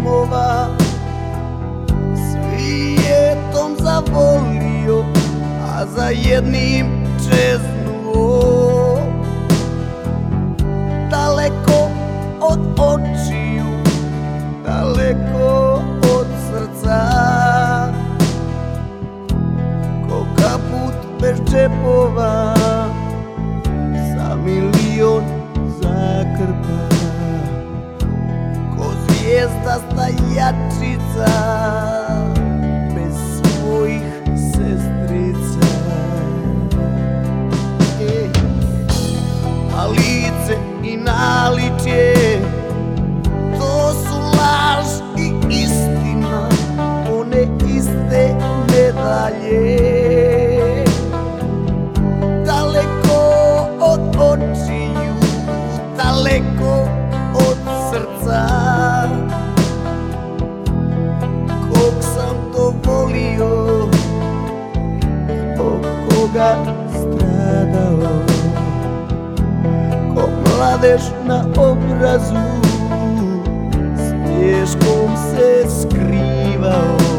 domova. Svijetom zavolio, a za jednim čeznuo. Daleko od očiju, daleko od srca. Ko kaput bez čepova zvijezda stajačica Bez svojih sestrica. E, A lice i naličje To su laž i istina One iste medalje. Daleko od očiju Daleko stradao. Ko mladež na obrazu Smješkom se skrivao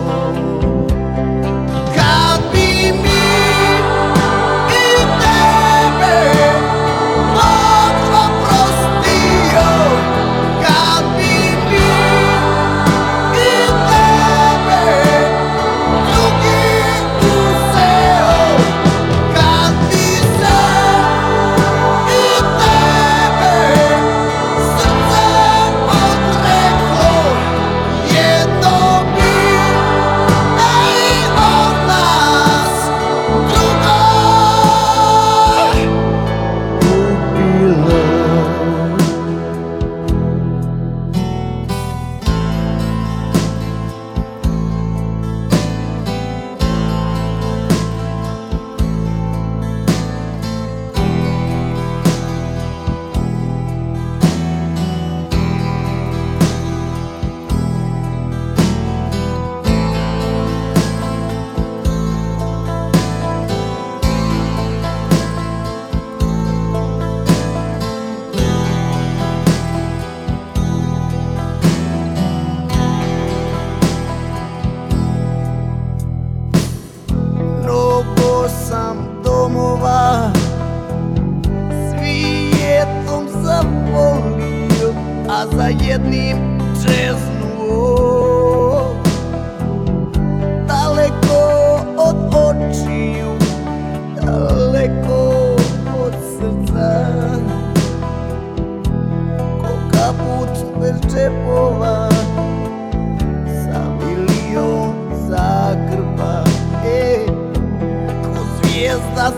za jednim čeznuo Daleko od očiju Daleko od srca. Ko kaput bez džepova Sa milion zakrpa E, ko zvijezda